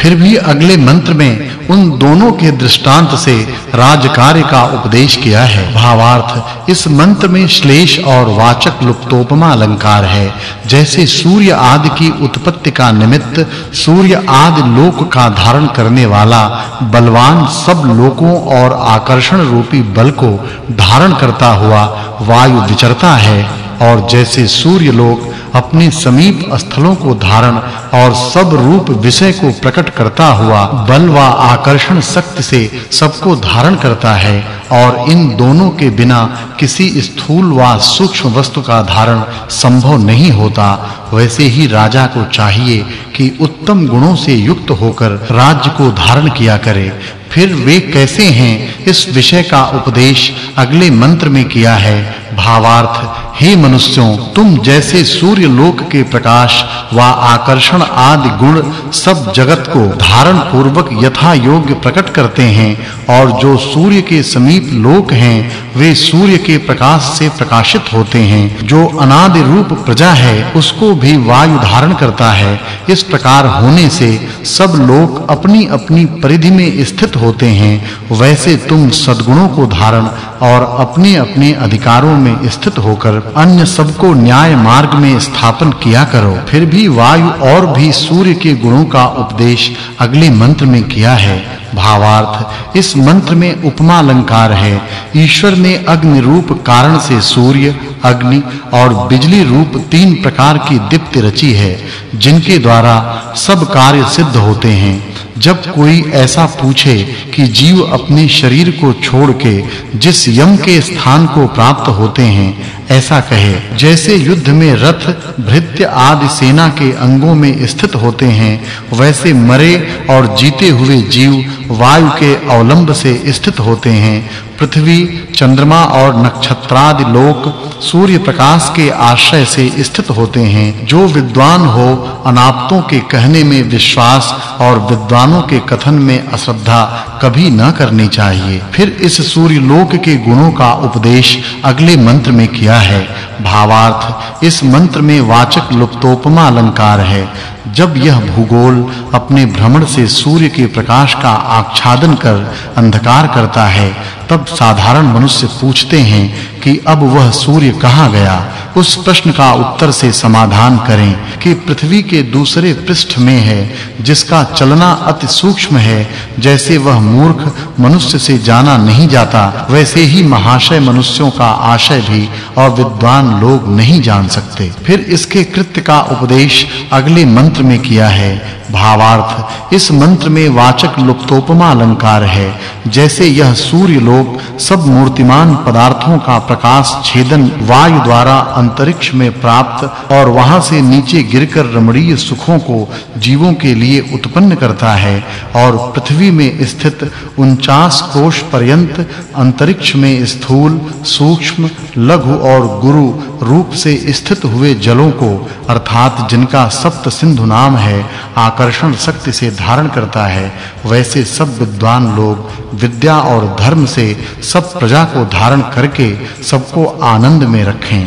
फिर भी अगले मंत्र में उन दोनों के दृष्टांत से राजकार्य का उपदेश किया है। भावार्थ, इस मंत्र में श्लेष और वाचक् लुप्तोपमा अलंकार है। जैसे सूर्य आदि की उत्पत्ति का निमित्त सूर्य आदि लोक का धारण करने वाला बलवान सब लोकों और आकर्षण रूपी बल को धारण करता हुआ वायु विचरता है और जैसे सूर्य लोक अपने समीप स्थलों को धारण और सब रूप विषय को प्रकट करता हुआ बल व आकर्षण शक्ति से सबको धारण करता है और इन दोनों के बिना किसी स्थूल व सूक्ष्म वस्तु का धारण संभव नहीं होता। वैसे ही राजा को चाहिए कि उत्तम गुणों से युक्त होकर राज्य को धारण किया करे। फिर वे कैसे हैं? इस विषय का उपदेश अगले मंत्र में किया है। भावार्थ, हे मनुष्यों, तुम जैसे सूर्य लोक के प्रकाश व आकर्षण आदि गुण सब जगत को धारण पूर्वक यथा योग्य प्रकट करते हैं और जो सूर्य के समीप लोक हैं, वे सूर्य के प्रकाश से प्रकाशित होते हैं। जो अनादि रूप प्रजा है, उसको भी वायु धारण करता है। इस प्रकार होने से सब लोक अपनी-अपनी परिधि में स्थित होते हैं, वैसे तुम सद्गुणों को धारण और अपने-अपने अधिकारों में स्थित होकर अन्य सबको न्याय मार्ग में स्थापन किया करो। फिर भी वायु और भी सूर्य के गुणों का उपदेश अगले मंत्र में किया है। भावार्थ, इस मंत्र में उपमा अलंकार है। ईश्वर ने अग्नि रूप कारण से सूर्य, अग्नि और बिजली रूप तीन प्रकार की दीप्ति रची है, जिनके द्वारा सब कार्य सिद्ध होते हैं। जब कोई ऐसा पूछे कि जीव अपने शरीर को छोड़ के जिस यम के स्थान को प्राप्त होते हैं, ऐसा कहे, जैसे युद्ध में रथ, भृत्य आदि सेना के अंगों में स्थित होते हैं, वैसे मरे और जीते हुए जीव वायु के अवलंब से स्थित होते हैं। पृथ्वी, चंद्रमा और नक्षत्रादि लोक सूर्य प्रकाश के आश्रय से स्थित होते हैं। जो विद्वान हो, अनाप्तों के कहने में विश्वास और विद्वानों के कथन में अश्रद्धा कभी न करनी चाहिए। फिर इस सूर्य लोक के गुणों का उपदेश अगले मंत्र में किया है। भावार्थ, इस मंत्र में वाचक् लुप्तोपमा अलंकार है। जब यह भूगोल अपने भ्रमण से सूर्य के प्रकाश का आच्छादन कर, अंधकार करता है, तब साधारण मनुष्य पूछते हैं कि अब वह सूर्य कहाँ गया? उस प्रश्न का उत्तर से समाधान करें कि पृथ्वी के दूसरे पृष्ठ में है, जिसका चलना अति सूक्ष्म है। जैसे वह मूर्ख मनुष्य से जाना नहीं जाता, वैसे ही महाशय मनुष्यों का आशय भी और विद्वान लोग नहीं जान सकते। फिर इसके कृत्य का उपदेश अगले मंत्र में किया है। भावार्थ। इस मंत्र में वाचक् लुप्तोपमा अलंकार है। जैसे यह सूर्य लोक सब मूर्तिमान पदार्थों का प्रकाश, छेदन, वायु द्वारा अंतरिक्ष में प्राप्त और वहाँ से नीचे गिरकर रमणीय सुखों को जीवों के लिए उत्पन्न करता है और पृथ्वी में स्थित 49 कोश पर्यंत अंतरिक्ष में स्थूल, सूक्ष्म, लघु और गुरु रूप से स्थित हुए जलों को, अर्थात जिनका सप्त सिंधु नाम है आकर्षण शक्ति से धारण करता है, वैसे सब विद्वान लोग विद्या और धर्म से सब प्रजा को धारण करके सबको आनंद में रखें।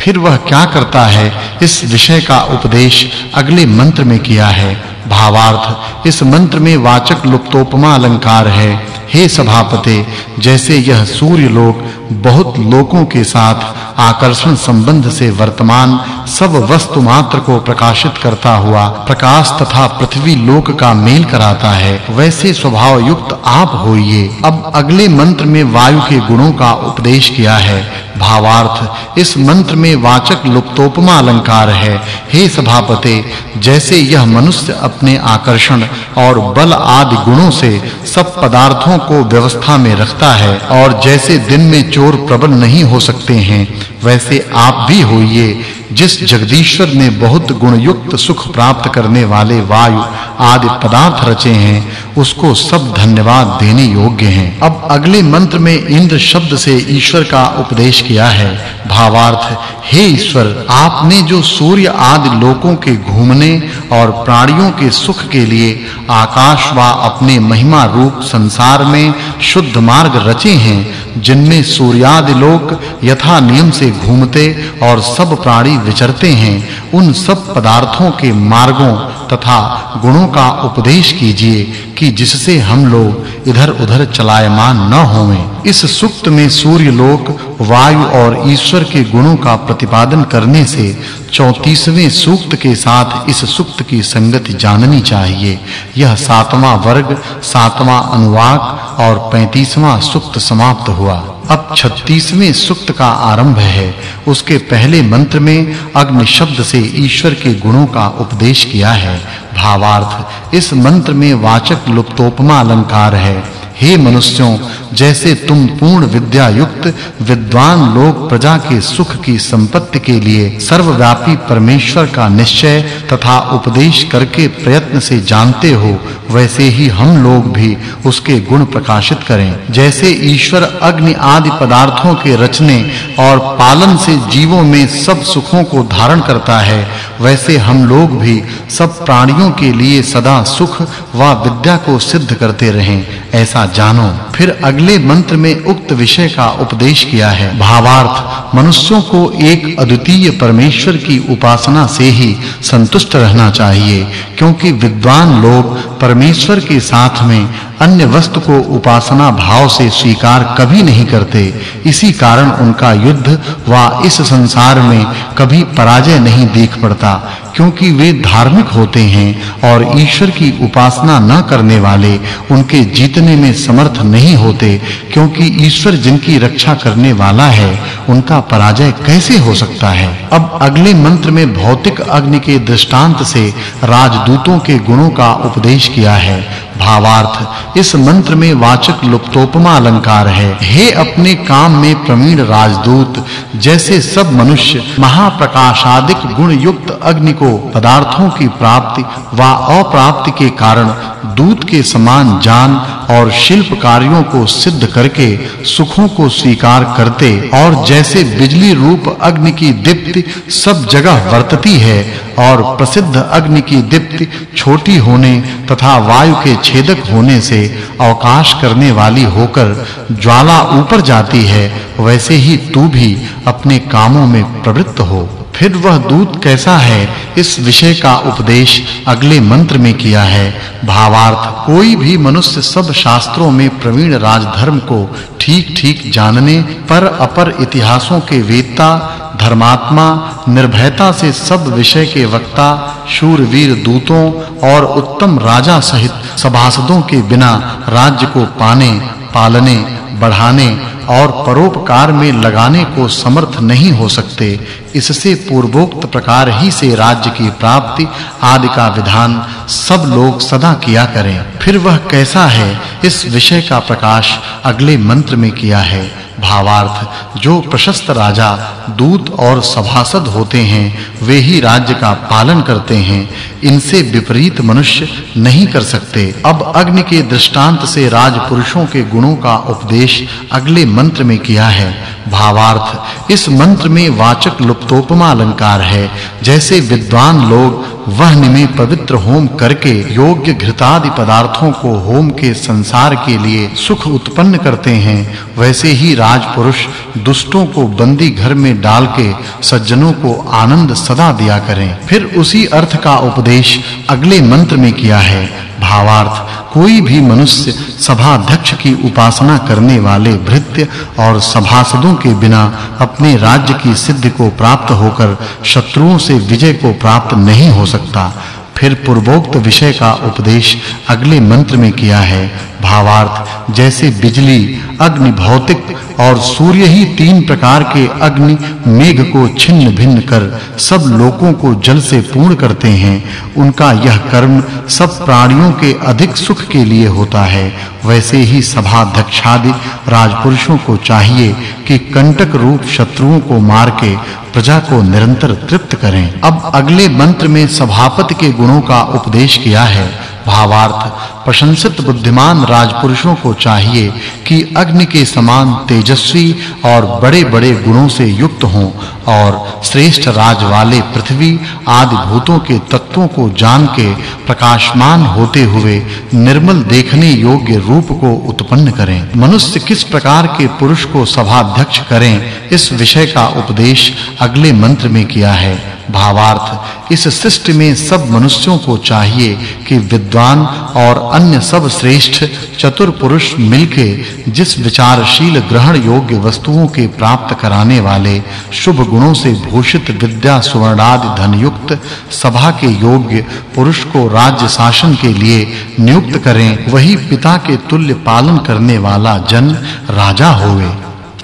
फिर वह क्या करता है, इस विषय का उपदेश अगले मंत्र में किया है। भावार्थ, इस मंत्र में वाचक् लुप्तोपमा अलंकार है। हे सभापते, जैसे यह सूर्य लोक बहुत लोकों के साथ आकर्षण संबंध से वर्तमान सब वस्तु मात्र को प्रकाशित करता हुआ प्रकाश तथा पृथ्वी लोक का मेल कराता है, वैसे स्वभाव युक्त आप होइए। अब अगले मंत्र में वायु के गुणों का उपदेश किया है। भावार्थ, इस मंत्र में वाचक् लुप्तोपमा अलंकार है। हे सभापते, जैसे यह मनुष्य अपने आकर्षण और बल आदि गुणों से सब पदार्थों को व्यवस्था में रखता है और जैसे दिन में चोर प्रबल नहीं हो सकते हैं, वैसे आप भी होइए। जिस जगदीश्वर ने बहुत गुण युक्त सुख प्राप्त करने वाले वायु आदि पदार्थ रचे हैं, उसको सब धन्यवाद देने योग्य हैं। अब अगले मंत्र में इंद्र शब्द से ईश्वर का उपदेश किया है। भावार्थ, हे ईश्वर, आपने जो सूर्य आदि लोकों के घूमने और प्राणियों के सुख के लिए आकाश व अपने महिमा रूप संसार में शुद्ध मार्ग रचे हैं, जिनमें सूर्यादि लोक यथा नियम से घूमते और सब प्राणी विचरते हैं, उन सब पदार्थों के मार्गों तथा गुणों का उपदेश कीजिए कि जिससे हम लोग इधर-उधर चलायमान न होवें। इस सुक्त में सूर्य लोक वायु और ईश्वर के गुणों का प्रतिपादन करने से 34वें सूक्त के साथ इस सुक्त की संगति जाननी चाहिए। यह सातवां वर्ग, सातवां अनुवाक और 35वां सुक्त समाप्त हुआ। अब 36वें सुक्त का आरंभ है। उसके पहले मंत्र में अग्नि शब्द से ईश्वर के गुणों का उपदेश किया है। भावार्थ, इस मंत्र में वाचक् लुप्तोपमा अलंकार है। हे मनुष्यों, जैसे तुम पूर्ण विद्या युक्त विद्वान लोग प्रजा के सुख की संपत्ति के लिए सर्वव्यापी परमेश्वर का निश्चय तथा उपदेश करके प्रयत्न से जानते हो, वैसे ही हम लोग भी उसके गुण प्रकाशित करें। जैसे ईश्वर अग्नि आदि पदार्थों के रचने और पालन से जीवों में सब सुखों को धारण करता है, वैसे हम लोग भी सब प्राणियों के लिए सदा सुख व विद्या को सिद्ध करते रहें। ऐसा जानो। फिर अगले मंत्र में उक्त विषय का उपदेश किया है। भावार्थ, मनुष्यों को एक अद्वितीय परमेश्वर की उपासना से ही संतुष्ट रहना चाहिए, क्योंकि विद्वान लोग परमेश्वर के साथ में अन्य वस्तु को उपासना भाव से स्वीकार कभी नहीं करते। इसी कारण उनका युद्ध व इस संसार में कभी पराजय नहीं देख पड़ता, क्योंकि वे धार्मिक होते हैं और ईश्वर की उपासना न करने वाले उनके जीतने में समर्थ नहीं होते, क्योंकि ईश्वर जिनकी रक्षा करने वाला है, उनका पराजय कैसे हो सकता है? अब अगले मंत्र में भौतिक अग्नि के दृष्टांत से राजदूतों के गुणों का उपदेश किया है। भावार्थ। इस मंत्र में वाचक् लुप्तोपमा अलंकार है। हे अपने काम में प्रवीण राजदूत, जैसे सब मनुष्य महाप्रकाशादिक गुण युक्त अग्नि को पदार्थों की प्राप्ति व अप्राप्ति के कारण दूत के समान जान और शिल्प कार्यों को सिद्ध करके, सुखों को स्वीकार करते और जैसे बिजली रूप अग्नि की दीप्ति सब जगह वर्तती है और प्रसिद्ध अग्नि की दीप्ति छोटी होने तथा वायु के छेदक होने से अवकाश करने वाली होकर ज्वाला ऊपर जाती है, वैसे ही तू भी अपने कामों में प्रवृत्त हो। फिर वह दूत कैसा है? इस विषय का उपदेश अगले मंत्र में किया है। भावार्थ, कोई भी मनुष्य सब शास्त्रों में प्रवीण राजधर्म को ठीक-ठीक जानने, पर अपर इतिहासों के वेदता धर्मात्मा, निर्भयता से सब विषय के वक्ता, शूरवीर दूतों और उत्तम राजा सहित सभासदों के बिना राज्य को पाने, पालने बढ़ाने और परोपकार में लगाने को समर्थ नहीं हो सकते। इससे पूर्वोक्त प्रकार ही से राज्य की प्राप्ति आदि का विधान सब लोग सदा किया करें। फिर वह कैसा है, इस विषय का प्रकाश अगले मंत्र में किया है। भावार्थ, जो प्रशस्त राजा, दूत और सभासद होते हैं, वे ही राज्य का पालन करते हैं। इनसे विपरीत मनुष्य नहीं कर सकते। अब अग्नि के दृष्टांत से राजपुरुषों के गुणों का उपदेश अगले मंत्र में किया है। भावार्थ, इस मंत्र में वाचक् लुप्तोपमा अलंकार है। जैसे विद्वान लोग वहन में पवित्र होम करके योग्य घृतादि पदार्थों को होम के संसार के लिए सुख उत्पन्न करते हैं, वैसे ही राजपुरुष दुष्टों को बंदी घर में डाल के सज्जनों को आनंद सदा दिया करें। फिर उसी अर्थ का उपदेश अगले मंत्र में किया है। भावार्थ, कोई भी मनुष्य सभाध्यक्ष की उपासना करने वाले भृत्य और सभासदों के बिना अपने राज्य की सिद्धि को प्राप्त होकर शत्रुओं से विजय को प्राप्त नहीं हो सकता। फिर पूर्वोक्त विषय का उपदेश अगले मंत्र में किया है। भावार्थ, जैसे बिजली, अग्नि भौतिक और सूर्य ही तीन प्रकार के अग्नि, मेघ को छिन्न भिन्न कर सब लोकों को जल से पूर्ण करते हैं। उनका यह कर्म सब प्राणियों के अधिक सुख के लिए होता है। वैसे ही सभाध्यक्षादि राजपुरुषों को चाहिए कि कंटक रूप शत्रुओं को मार के प्रजा को निरंतर तृप्त करें। अब अगले मंत्र में सभापति के गुणों का उपदेश किया है। भावार्थ, प्रशंसित बुद्धिमान राजपुरुषों को चाहिए कि अग्नि के समान तेजस्वी और बड़े-बड़े गुणों से युक्त हों और श्रेष्ठ राज वाले पृथ्वी आदि भूतों के तत्वों को जान के प्रकाशमान होते हुए निर्मल देखने योग्य रूप को उत्पन्न करें। मनुष्य किस प्रकार के पुरुष को सभाध्यक्ष करें, इस विषय का उपदेश अगले मंत्र में किया है। भावार्थ। इस सृष्टि में सब मनुष्यों को चाहिए कि विद्वान और अन्य सब श्रेष्ठ चतुर पुरुष मिलके जिस विचारशील ग्रहण योग्य वस्तुओं के प्राप्त कराने वाले शुभ गुणों से भूषित विद्या सुवर्णादि धन युक्त सभा के योग्य पुरुष को राज्य शासन के लिए नियुक्त करें, वही पिता के तुल्य पालन करने वाला जन राजा होवे।